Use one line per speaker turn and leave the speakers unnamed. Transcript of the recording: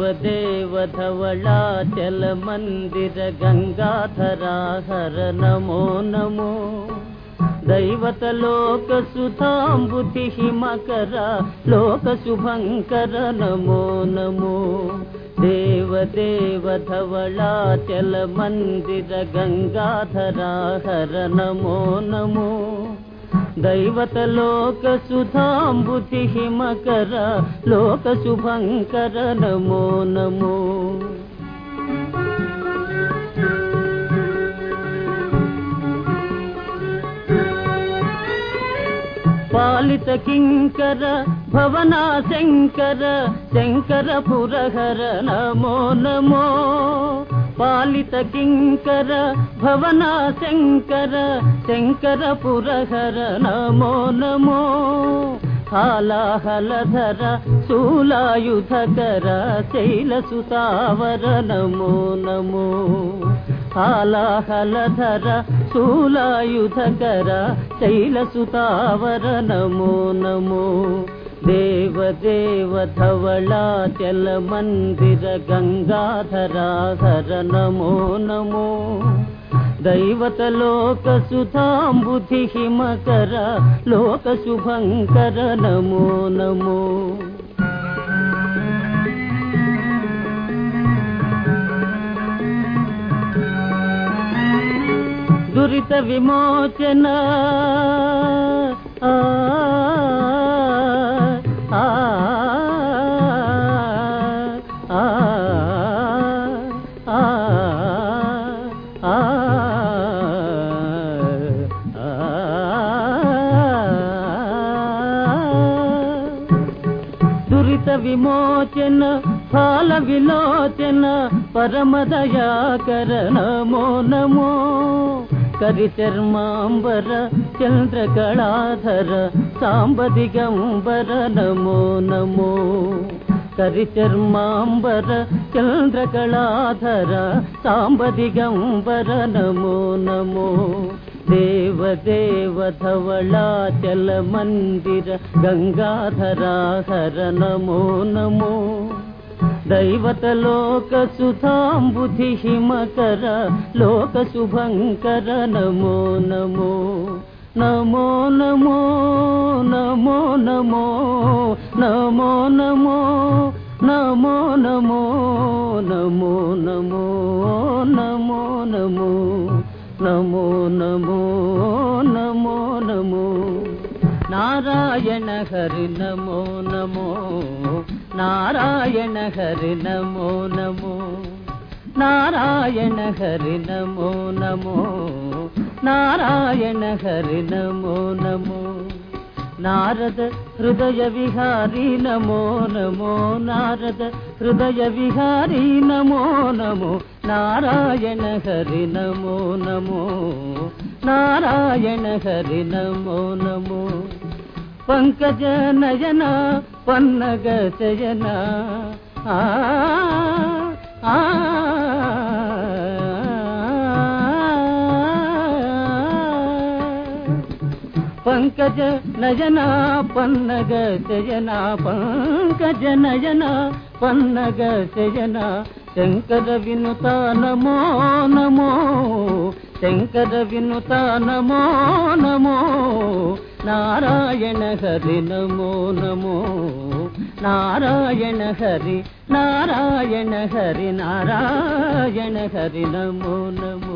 देवधवळा चल मन्दिर गङ्गाधरा हर नमो नमो। दैवत लोक सुताम्बुतिः मकरा लोक शुभङ्कर नमो नमो। देवदेवधवळा चल मन्दिर गङ्गाधरा हर नमो नमो। दैवतलोकसुधाम्बुति हिमकर लोकशुभङ्कर नमो नमो పాలిత కింకర భవనా శంకర శంకర పురహర నమో నమో పాలిత కింకర భవన శంకర శంకర పురహర నమో నమో. హాలాహలధర శూలాయుధకర శైలసుతావర నమో నమో. హాలాహలధర శూలాయుధకర శైలసుతావర నమో నమో. देवदेव धवलाचलमन्दिर गङ्गाधराधर नमो नमो दैवतलोकसुधाम्बुधिहिमकर लोकशुभङ्कर नमो नमो दुरितविमोचना విమోచన ఫాల విలోచన పరమదయాకర నమో. నమో కరిచర్మాంబర చంద్రకళాధర సాంబదిగంబర నమో నమో. ಕರಿಚರ್ಮಾಂಬರ ಚಂದ್ರಕಳಾಧರ ಸಾಂಬದಿಗಂಬರ ನಮೋ ನಮೋ ದೇವದೇವಧವಳಾಚಲ ಮಂದಿರ ಗಂಗಾಧರ ಹರ ನಮೋ ನಮೋ दैवतलोकसुधाम्बुधिहिमकर लोकशुभङ्कर नमो नमो నమో నమో నమో నమో నమో నమో నమో నమో నమో నమో నమో నమో నమో నమో నమో నమో. నారాయణ హరి నమో నమో నారాయణ హరి నమో నమో. നാരായണ ഹരി നമോ നമോ നാരായണ ഹരി നമോ നമോ നാരദ ഹൃദയ വിഹാരി നമോ നമോ നാരദ ഹൃദയ വിഹാരി നമോ നമോ നാരായണ ഹരി നമോ നമോ നാരായണ ഹരി നമോ. നമോ പങ്കജ നയന പന്നഗ ചയന ആ పంకజ నయన పన్నగ శయన పంకజ నయన పన్నగ శయన శంకర వినుత నమో నమో శంకర వినుత నమో నమో నారాయణ హరి నమో నమో నారాయణ హరి నారాయణ హరి నారాయణ హరి నమో నమో